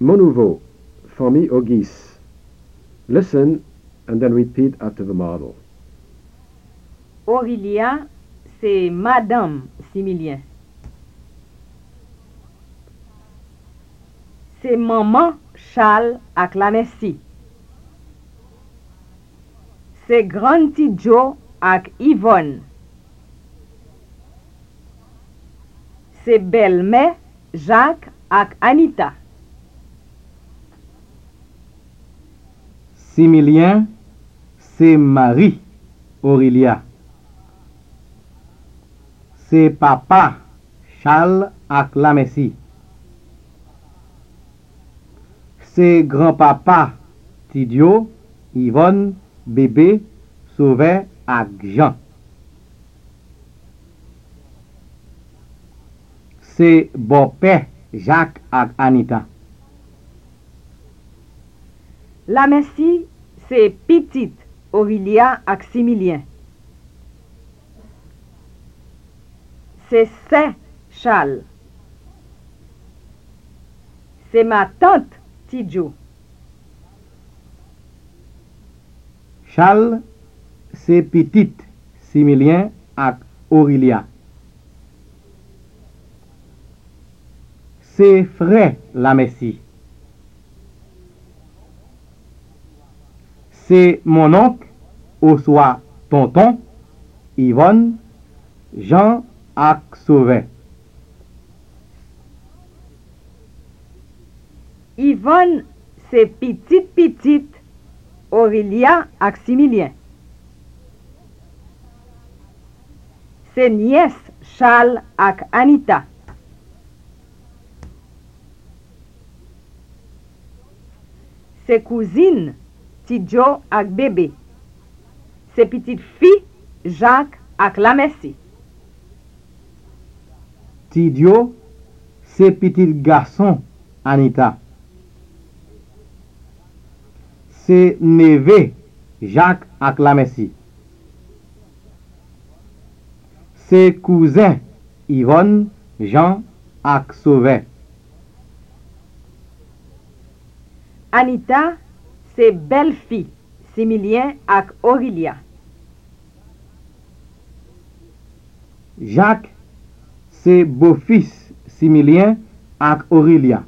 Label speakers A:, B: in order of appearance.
A: Mot nouveau. Famille Auguste. Listen and then repeat after the model.
B: Aurélia, c'est Madame Similien. C'est Maman Charles ak la Messi. C'est Grand Ti Joe ak Yvonne. C'est Belle-Mère Jacques ak Anita.
C: Similien, se mari Aurelia. Se papa Charles ak la Messi. Se granpapa Tidio, Yvonne, Bebe, Sauvet ak Jean. Se bopè Jacques ak Anita.
B: La Messi c'est petite Aurélia ak Similien. C'est Saint Charles. C'est ma tante Tidjo.
C: Charles, c'est petite Similien ak Aurélia. C'est frère la Messie. C'est mon oncle, ou soit tonton, Yvonne, Jean ak Sauvé.
B: Yvonne, c'est petite petite Aurélia ak Similien. C'est nièce Charles ak Anita. C'est pitit Joe ak bebe. Se pitit fi, Jacques ak la mesi.
C: Ti Joe, se pitit gason Anita. Se neve, Jacques ak la mesi. Se kouzen, Yvonne, Jean ak Sauvet.
B: Anita, se bel fi, similyen ak Orilia.
C: Jacques, se bofis, similyen ak Orilia.